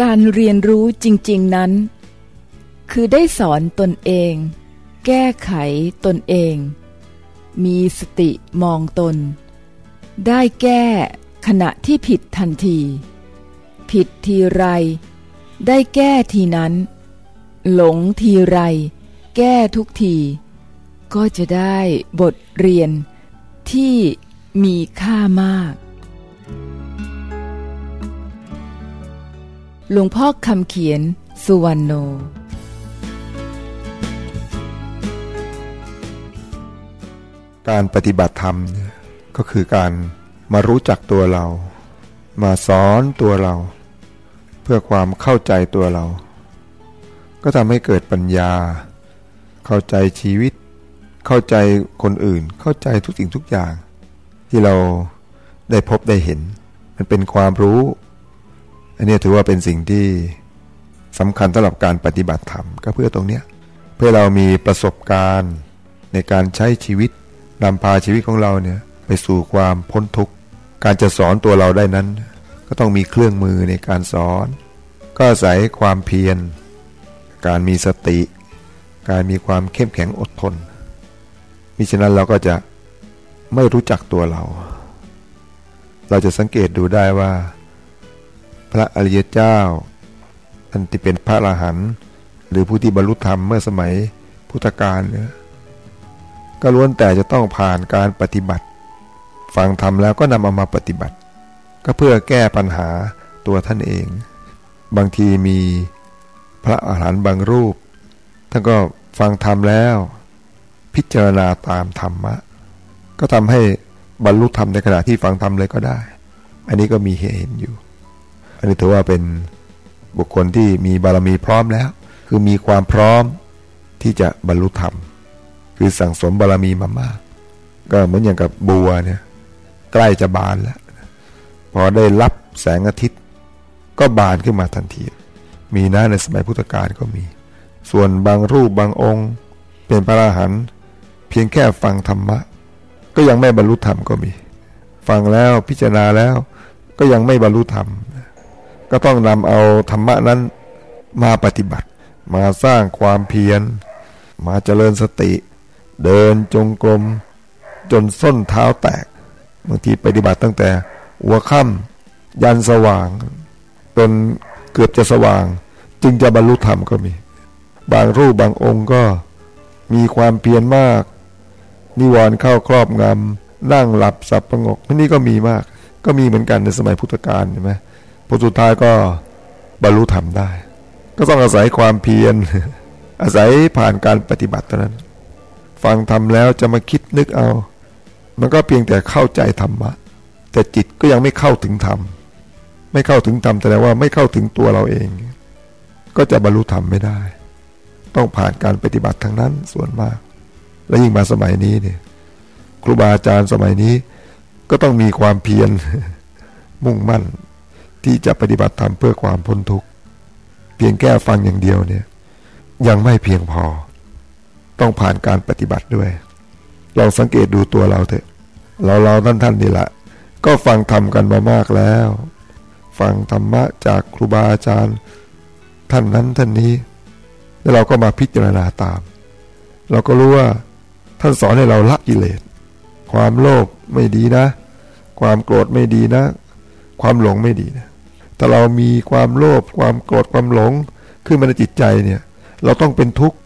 การเรียนรู้จริง ๆ นั้น คือได้สอนตนเอง แก้ไขตนเอง มีสติมองตน ได้แก้ขณะที่ผิดทันที ผิดทีไร ได้แก้ทีนั้น หลงทีไร แก้ทุกที ก็จะได้บทเรียนที่มีค่ามาก หลวงพ่อคำเขียน สุวรรณโน การปฏิบัติธรรมก็คือการมารู้จักตัวเรา มาสอนตัวเรา เพื่อความเข้าใจตัวเรา ก็ทำให้เกิดปัญญา เข้าใจชีวิต เข้าใจคนอื่น เข้าใจทุกสิ่งทุกอย่าง ที่เราได้พบได้เห็น มันเป็นความรู้ อันนี้ถือว่าเป็นสิ่งที่สำคัญสำหรับการปฏิบัติธรรมก็เพื่อตรงเนี้ยเพื่อเรามีประสบการณ์ในการใช้ชีวิตนำพาชีวิตของเราเนี่ยไปสู่ความพ้นทุกข์การจะสอนตัวเราได้นั้น ก็ต้องมีเครื่องมือในการสอน ก็อาศัยความเพียร การมีสติ การมีความเข้มแข็งอดทนมิฉะนั้นเราก็จะไม่รู้จักตัวเรา เราจะสังเกตดูได้ว่า พระอริยเจ้าท่านที่เป็นพระอรหันต์หรือผู้ที่บรรลุธรรมเมื่อสมัยพุทธกาลเนี่ยก็ล้วนแต่จะต้องผ่านการปฏิบัติ ฟังธรรมแล้วก็นำเอามาปฏิบัติ ก็เพื่อแก้ปัญหาตัวท่านเอง บางทีมีพระอาหารหันต์บางรูป ท่านก็ฟังธรรมแล้ว พิจารณาตามธรรมะ ก็ทำให้บรรลุธรรมในขณะที่ฟังธรรมเลยก็ได้ อันนี้ก็มีเหตุเห็นอยู่ อันนี้ถือว่าเป็นบุคคลที่มีบารมีพร้อมแล้ว คือมีความพร้อมที่จะบรรลุธรรม คือสั่งสมบารมีมามาก ก็เหมือนอย่างกับบัวเนี่ยใกล้จะบานแล้ว พอได้รับแสงอาทิตย์ ก็บานขึ้นมาทันที มีนะในสมัยพุทธกาลก็มี ส่วนบางรูปบางองค์ เป็นพระอรหันต์เพียงแค่ฟังธรรมะ ก็ยังไม่บรรลุธรรมก็มี ฟังแล้วพิจารณาแล้วก็ยังไม่บรรลุธรรม ก็ต้องนำเอาธรรมะนั้นมาปฏิบัติ มาสร้างความเพียร มาเจริญสติ เดินจงกรม จนส้นเท้าแตกบางทีปฏิบัติตั้งแต่หัวค่ำยันสว่าง จนเกือบจะสว่าง จึงจะบรรลุธรรมก็มี บางรูปบางองค์ก็มีความเพียรมาก นิวรณ์เข้าครอบงำนั่งหลับสับประงกนี่ก็มีมาก ก็มีเหมือนกันในสมัยพุทธกาลใช่ไหม ผลสุดท้ายก็บรรลุธรรมได้ ก็ต้องอาศัยความเพียร อาศัยผ่านการปฏิบัติเท่านั้น ฟังทำแล้วจะมาคิดนึกเอา มันก็เพียงแต่เข้าใจธรรมะ แต่จิตก็ยังไม่เข้าถึงธรรม ไม่เข้าถึงธรรมแสดงว่าไม่เข้าถึงตัวเราเอง ก็จะบรรลุธรรมไม่ได้ ต้องผ่านการปฏิบัติทั้งนั้นส่วนมาก และยิ่งมาสมัยนี้เนี่ยครูบาอาจารย์สมัยนี้ก็ต้องมีความเพียรมุ่งมั่น ที่จะปฏิบัติธรรมเพื่อความพ้นทุกข์เพียงแก้ฟังอย่างเดียวเนี่ย ยังไม่เพียงพอ ต้องผ่านการปฏิบัติด้วยเราสังเกตดูตัวเราเถอะ เราเราท่านท่านนี่แหละก็ฟังธรรมกันมามากแล้ว ฟังธรรมะจากครูบาอาจารย์ ท่านนั้นท่านนี้ แล้วเราก็มาพิจารณาตาม เราก็รู้ว่าท่านสอนให้เราละกิเลส ความโลภไม่ดีนะ ความโกรธไม่ดีนะ ความหลงไม่ดีนะ ถ้าเรามีความโลภความโกรธความหลงขึ้นมาในจิตใจเนี่ย เราต้องเป็นทุกข์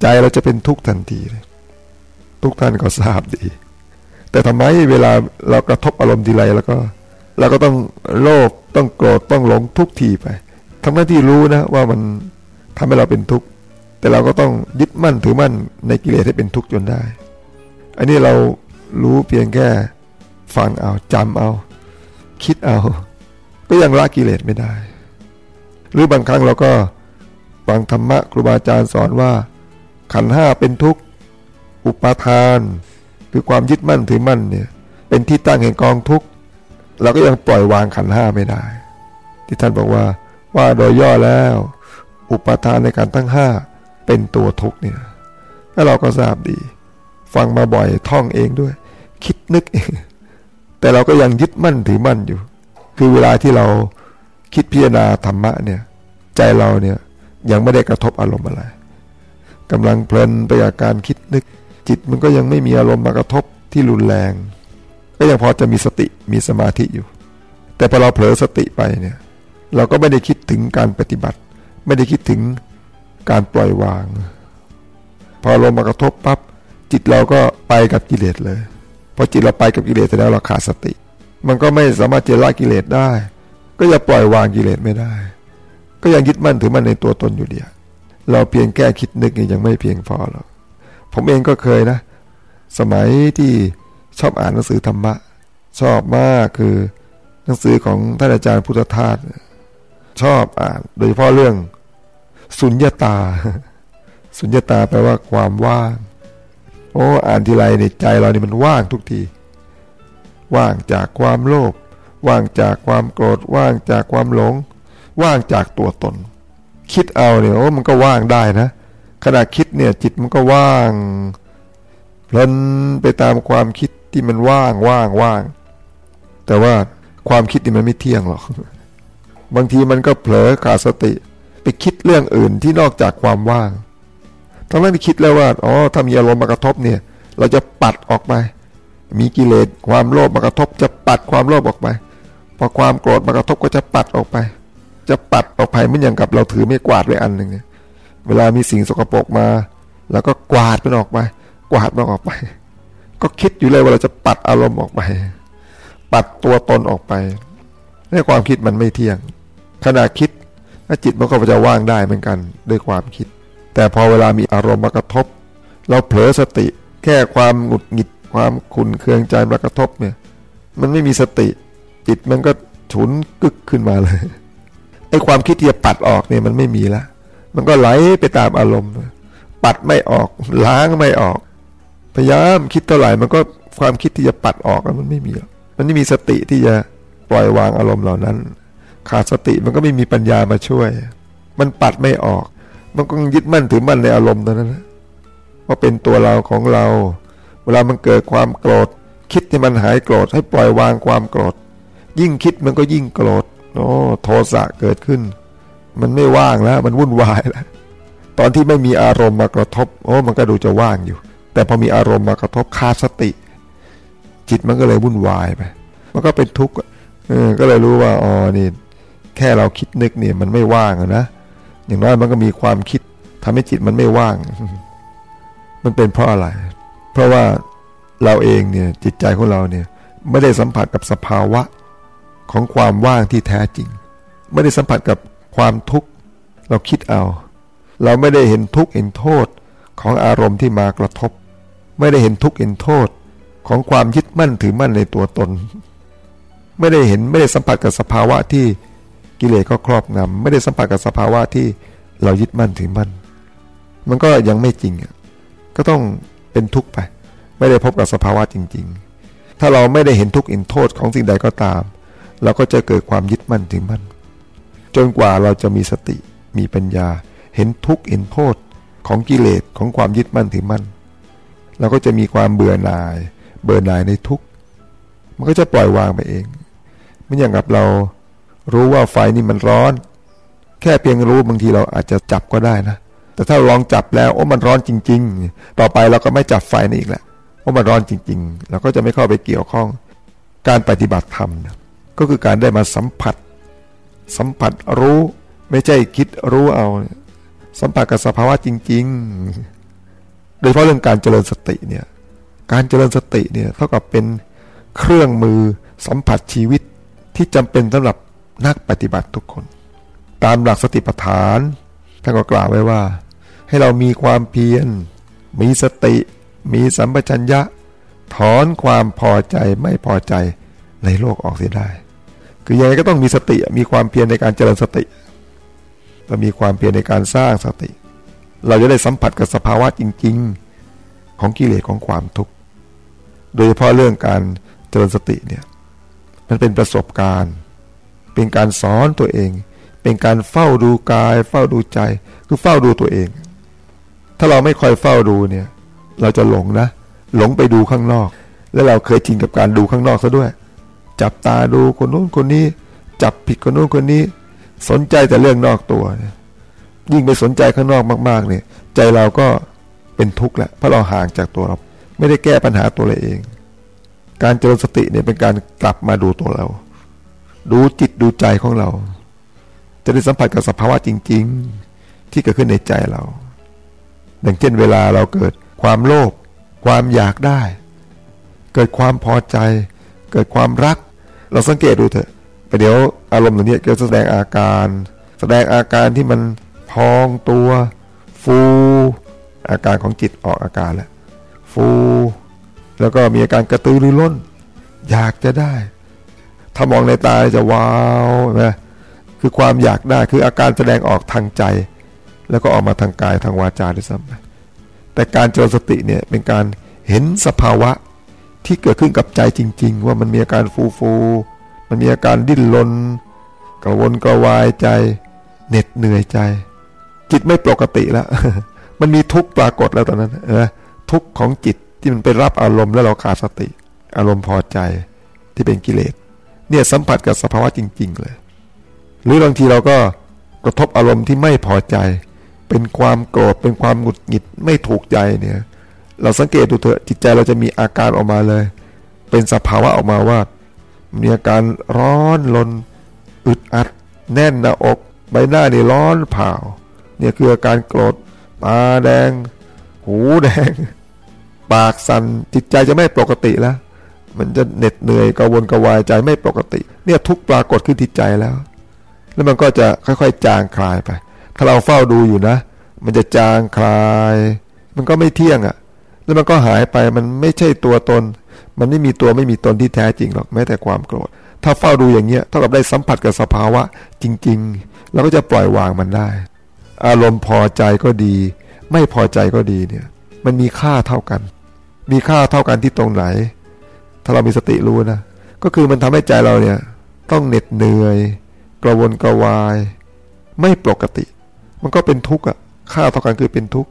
ใจเราจะเป็นทุกข์ทันทีเลยทุกท่านก็ทราบดี แต่ทำไมเวลาเรากระทบอารมณ์ทีไรแล้วก็เราก็ต้องโลภต้องโกรธต้องหลงทุกทีไปทั้งหน้าที่รู้นะว่ามันทำให้เราเป็นทุกข์แต่เราก็ต้องยึดมั่นถือมั่นในกิเลสให้เป็นทุกข์จนได้ อันนี้เรารู้เพียงแค่ฟังเอาจำเอา คิดเอา ก็ยังละกิเลสไม่ได้ หรือบางครั้งเราก็ฟังธรรมะครูบาอาจารย์สอนว่า ขันห้าเป็นทุกข์อุปาทาน คือความยึดมั่นถือมั่นเนี่ยเป็นที่ตั้งแห่งกองทุกข์เราก็ยังปล่อยวางขันห้าไม่ได้ ที่ท่านบอกว่าว่าโดยย่อแล้ว อุปาทานในการตั้งห้าเป็นตัวทุกข์เนี่ยถ้าเราก็ทราบดี ฟังมาบ่อยท่องเองด้วย คิดนึกเองแต่เราก็ยังยึดมั่นถือมั่นอยู่ คือเวลาที่เราคิดพิจารณาธรรมะเนี่ยใจเราเนี่ยยังไม่ได้กระทบอารมณ์อะไรกำลังเพลินไปกับการคิดนึก จิตมันก็ยังไม่มีอารมณ์มากระทบที่รุนแรง ก็ยังพอจะมีสติมีสมาธิอยู่ แต่พอเราเผลอสติไปเนี่ยเราก็ไม่ได้คิดถึงการปฏิบัติ ไม่ได้คิดถึงการปล่อยวาง พอลมมากระทบปับ๊บจิตเราก็ไปกับกิเลสเลยพอจิตเราไปกับกิเลสแล้วเราขาดสติ มันก็ไม่สามารถจะละกิเลสได้ ก็จะปล่อยวางกิเลสไม่ได้ ก็ยังยึดมั่นถือมั่นในตัวตนอยู่เดียวเราเพียงแก้คิดนึกยังไม่เพียงพอหรอกผมเองก็เคยนะ สมัยที่ชอบอ่านหนังสือธรรมะ ชอบมากคือหนังสือของท่านอาจารย์พุทธทาสชอบอ่าน โดยเฉพาะเรื่อง สุญญาตา สุญญาตาแปลว่าความว่าง โอ้อ่านทีไรในใจเรานี่มันว่างทุกที ว่างจากความโลภว่างจากความโกรธว่างจากความหลง ว่างจากตัวตน คิดเอาเนี่ยโอ้มันก็ว่างได้นะขณะคิดเนี่ยจิตมันก็ว่างเพลินไปตามความคิดที่มันว่างว่างว่าง แต่ว่าความคิดนี่มันไม่เที่ยงหรอกบางทีมันก็เผลอขาดสติ ไปคิดเรื่องอื่นที่นอกจากความว่างทั้งนั้นคิดแล้วว่าอ๋อถ้ามีอารมณ์มากระทบเนี่ย เราจะปัดออกไป มีกิเลสความโลภมากระทบจะปัดความโลภออกไป พอความโกรธมากระทบก็จะปัดออกไป จะปัดออกไปไม่อย่างกับเราถือไม่กวาดไว้อันหนึ่งเวลามีสิ่งสกปรกมาเราก็กวาดมันออกไป กวาดมันออกไป ก็คิดอยู่เลยว่าเราจะปัดอารมณ์ออกไป ปัดตัวตนออกไปในความคิดมันไม่เที่ยง ขณะคิดจิตมันก็จะว่างได้เหมือนกันด้วยความคิด แต่พอเวลามีอารมณ์มากระทบ เราเผลอสติแค่ความหงุดหงิด ความขุนเคืองใจมากระทบเนี่ย มันไม่มีสติ จิตมันก็ฉุนกึกขึ้นมาเลยไอ้ความคิดที่จะปัดออกเนี่ยมันไม่มีละ มันก็ไหลไปตามอารมณ์ ปัดไม่ออก ล้างไม่ออก พยายามคิดเท่าไหร่มันก็ความคิดที่จะปัดออกมันไม่มีมันไม่มีสติที่จะปล่อยวางอารมณ์เหล่านั้น ขาดสติมันก็ไม่มีปัญญามาช่วย มันปัดไม่ออก มันก็ยึดมั่นถือมั่นในอารมณ์นั้นนะว่าเป็นตัวเราของเรา เวลามันเกิดความโกรธ คิดให้มันหายโกรธให้ปล่อยวางความโกรธ ยิ่งคิดมันก็ยิ่งโกรธโอ้โทสะเกิดขึ้น มันไม่ว่างแล้ว มันวุ่นวายแล้วตอนที่ไม่มีอารมณ์มากระทบ โอ้ มันก็ดูจะว่างอยู่ แต่พอมีอารมณ์มากระทบขาดสติ จิตมันก็เลยวุ่นวายไปมันก็เป็นทุกข์เออก็เลยรู้ว่าอ๋อนี่แค่เราคิดนึกเนี่ยมันไม่ว่างนะอย่างน้อยมันก็มีความคิดทำให้จิตมันไม่ว่าง มันเป็นเพราะอะไร เพราะว่าเราเองเนี่ยจิตใจของเราเนี่ยไม่ได้สัมผัสกับสภาวะของความว่างที่แท้จริง ไม่ได้สัมผัสกับความทุกข์เราคิดเอา เราไม่ได้เห็นทุกข์เห็นโทษของอารมณ์ที่มากระทบ ไม่ได้เห็นทุกข์เห็นโทษของความยึดมั่นถือมั่นในตัวตน ไม่ได้เห็นไม่ได้สัมผัสกับสภาวะที่กิเลสก็ครอบงำไม่ได้สัมผัสกับสภาวะที่เรายึดมั่นถือมั่น มันก็ยังไม่จริงก็ต้อง เป็นทุกข์ไป ไม่ได้พบกับสภาวะจริง ๆ ถ้าเราไม่ได้เห็นทุกข์เห็นโทษของสิ่งใดก็ตาม เราก็จะเกิดความยึดมั่นถึงมั่นจนกว่าเราจะมีสติมีปัญญา เห็นทุกข์เห็นโทษของกิเลสของความยึดมั่นถึงมั่นเราก็จะมีความเบื่อหน่าย เบื่อหน่ายในทุกข์มันก็จะปล่อยวางไปเองไม่อย่างกับเรารู้ว่าไฟนี่มันร้อน แค่เพียงรู้บางทีเราอาจจะจับก็ได้นะ แต่ถ้าลองจับแล้วโอ้มันร้อนจริง ๆ ต่อไปเราก็ไม่จับไฟนี่อีกแล้วโอ้มันร้อนจริง ๆ เราก็จะไม่เข้าไปเกี่ยวข้อง การปฏิบัติธรรมก็คือการได้มาสัมผัส สัมผัสรู้ไม่ใช่คิดรู้เอา สัมผัสกับสภาวะจริง ๆ โดยเฉพาะเรื่องการเจริญสติเนี่ยการเจริญสติเนี่ยเท่ากับเป็นเครื่องมือสัมผัสชีวิตที่จำเป็นสำหรับนักปฏิบัติทุกคน ตามหลักสติปัฏฐานท่านก็กล่าวไว้ว่า ให้เรามีความเพียร มีสติ มีสัมปชัญญะ ถอนความพอใจไม่พอใจในโลกออกเสียได้ คือยังไงก็ต้องมีสติ มีความเพียรในการเจริญสติเรามีความเพียรในการสร้างสติ เราจะได้สัมผัสกับสภาวะจริง ๆ ของกิเลสของความทุกข์ โดยเฉพาะเรื่องการเจริญสติเนี่ย มันเป็นประสบการณ์ เป็นการสอนตัวเอง เป็นการเฝ้าดูกาย เฝ้าดูใจ คือเฝ้าดูตัวเอง ถ้าเราไม่คอยเฝ้าดูเนี่ย เราจะหลงนะ หลงไปดูข้างนอก แล้วเราเคยชินกับการดูข้างนอกซะด้วย จับตาดูคนนู้นคนนี้ จับผิดคนนู้นคนนี้ สนใจแต่เรื่องนอกตัวเนี่ยยิ่งไปสนใจข้างนอกมาก ๆ เนี่ย ใจเราก็เป็นทุกข์แหละเพราะเราห่างจากตัวเรา ไม่ได้แก้ปัญหาตัวเราเอง การเจริญสติเนี่ยเป็นการกลับมาดูตัวเรา ดูจิตดูใจของเรา จะได้สัมผัสกับสภาวะจริง ๆ ที่เกิดขึ้นในใจเรา อย่างเช่นเวลาเราเกิดความโลภความอยากได้ เกิดความพอใจ เกิดความรัก เราสังเกตดูเถอะไปเดี๋ยวอารมณ์เหล่านี้จะแสดงอาการ แสดงอาการที่มันพองตัว ฟู อาการของจิตออกอาการแล้วฟู แล้วก็มีอาการกระตือรือร้น อยากจะได้ ถ้ามองในตาจะว้าวนะคือความอยากได้คืออาการแสดงออกทางใจ แล้วก็ออกมาทางกายทางวาจาด้วยซ้ำไปแต่การเจริญสติเนี่ยเป็นการเห็นสภาวะที่เกิดขึ้นกับใจจริง ๆ ว่ามันมีอาการฟูฟู มันมีอาการดิ้นรนกระวนกระวายใจเหน็ดเหนื่อยใจ จิตไม่ปกติแล้ว มันมีทุกข์ปรากฏแล้วตอนนั้นนะทุกข์ของจิตที่มันไปรับอารมณ์แล้วเราขาดสติ อารมณ์พอใจที่เป็นกิเลสเนี่ยสัมผัสกับสภาวะจริง ๆ เลย หรือบางทีเราก็กระทบอารมณ์ที่ไม่พอใจ เป็นความโกรธเป็นความหงุดหงิดไม่ถูกใจเนี่ย เราสังเกตดูเถอะจิตใจเราจะมีอาการออกมาเลย เป็นสภาวะออกมาว่า มีอาการร้อนลนอึดอัด แน่นหน้าอก ใบหน้านี่ร้อนเผาเนี่ยคืออาการโกรธตาแดง หูแดง ปากสัน่นจิตใจจะไม่ปกติแล้ว มันจะเหน็ดเหนื่อยกระวนกระวายใจไม่ปกติ เนี่ยทุกปรากฏขึ้นที่ใจแล้ว แล้วมันก็จะค่อยๆ จางคลายไป ถ้าเราเฝ้าดูอยู่นะ มันจะจางคลาย มันก็ไม่เที่ยงอะ่ะ แล้วมันก็หายไปมันไม่ใช่ตัวตน มันไม่มีตัวไม่มีตนที่แท้จริงหรอกแม้แต่ความโกรธ ถ้าเฝ้าดูอย่างเงี้ยเท่ากับได้สัมผัสกับสภาวะจริงๆเราก็จะปล่อยวางมันได้ อารมณ์พอใจก็ดี ไม่พอใจก็ดีเนี่ย มันมีค่าเท่ากัน มีค่าเท่ากันที่ตรงไหน ถ้าเรามีสติรู้นะก็คือมันทำให้ใจเราเนี่ย ต้องเหน็ดเหนื่อย กระวนกระวาย ไม่ปกติ มันก็เป็นทุกข์อะค่าเท่ากันคือเป็นทุกข์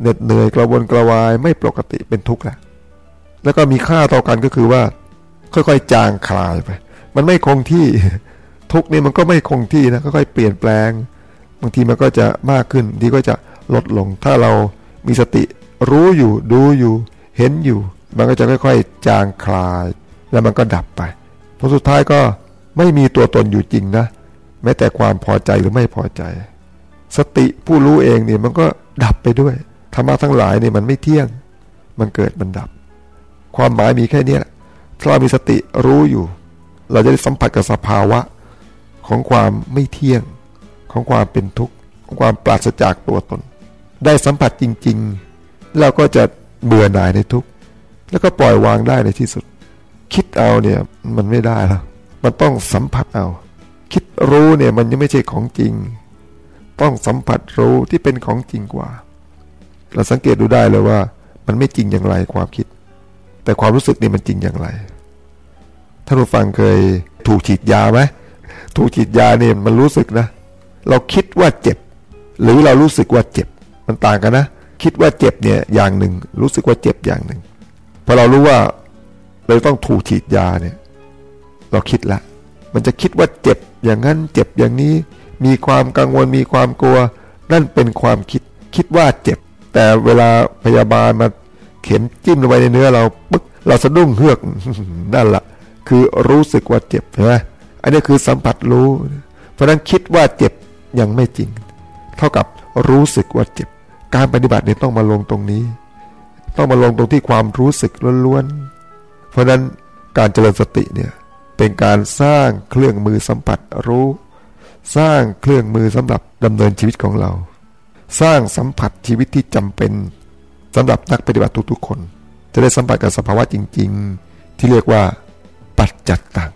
เหน็ดเหนื่อยกระวนกระวายไม่ปกติเป็นทุกข์แหละแล้วก็มีค่าเท่ากันก็คือว่า ค่อยๆจางคลายไป มันไม่คงที่ทุกข์นี่มันก็ไม่คงที่นะค่อยๆเปลี่ยนแปลง บางทีมันก็จะมากขึ้นทีก็จะลดลง ถ้าเรามีสติรู้อยู่ดูอยู่ เห็นอยู่ มันก็จะค่อยๆจางคลาย แล้วมันก็ดับไปผลสุดท้ายก็ไม่มีตัวตนอยู่จริงนะ แม้แต่ความพอใจหรือไม่พอใจ สติผู้รู้เองเนี่ยมันก็ดับไปด้วยธรรมะทั้งหลายเนี่ยมันไม่เที่ยง มันเกิดมันดับ ความหมายมีแค่นี้ถ้าเรามีสติรู้อยู่ เราจะได้สัมผัสกับสภาวะของความไม่เที่ยง ของความเป็นทุกข์ของความปราศจากตัวตน ได้สัมผัสจริง ๆ เราก็จะเบื่อหน่ายในทุกข์แล้วก็ปล่อยวางได้ในที่สุด คิดเอาเนี่ยมันไม่ได้แล้วมันต้องสัมผัสเอา คิดรู้เนี่ยมันยังไม่ใช่ของจริง ต้องสัมผัสรู้ที่เป็นของจริงกว่า เราสังเกตดูได้เลยว่า มันไม่จริงอย่างไรความคิด แต่ความรู้สึกนี่มันจริงอย่างไรท่านผู้ฟังเคยถูกฉีดยาไหมถูกฉีดยาเนี่ยมันรู้สึกนะ เราคิดว่าเจ็บ หรือเรารู้สึกว่าเจ็บ มันต่างกันนะ คิดว่าเจ็บเนี่ยอย่างหนึ่ง รู้สึกว่าเจ็บอย่างหนึ่งพอเรารู้ว่าเราต้องถูกฉีดยาเนี่ย เราคิดละ มันจะคิดว่าเจ็บอย่างนั้นเจ็บอย่างนี้ มีความกังวลมีความกลัว นั่นเป็นความคิดคิดว่าเจ็บ แต่เวลาพยาบาลมาเข็มจิ้มลงไปในเนื้อเราปึ๊กเราสะดุ้งเฮือกนั่นละคือรู้สึกว่าเจ็บใช่ไหมอันนี้คือสัมผัสรู้ เพราะนั้นคิดว่าเจ็บยังไม่จริง เท่ากับรู้สึกว่าเจ็บ การปฏิบัติเนี่ยต้องมาลงตรงนี้ ต้องมาลงตรงที่ความรู้สึกล้วนๆเพราะนั้นการเจริญสติเนี่ยเป็นการสร้างเครื่องมือสัมผัสรู้ สร้างเครื่องมือสำหรับดำเนินชีวิตของเรา สร้างสัมผัสชีวิตที่จำเป็นสำหรับนักปฏิบัติทุกๆคน จะได้สัมผัสกับสภาวะจริง ๆ ที่เรียกว่าปัจจัตตัง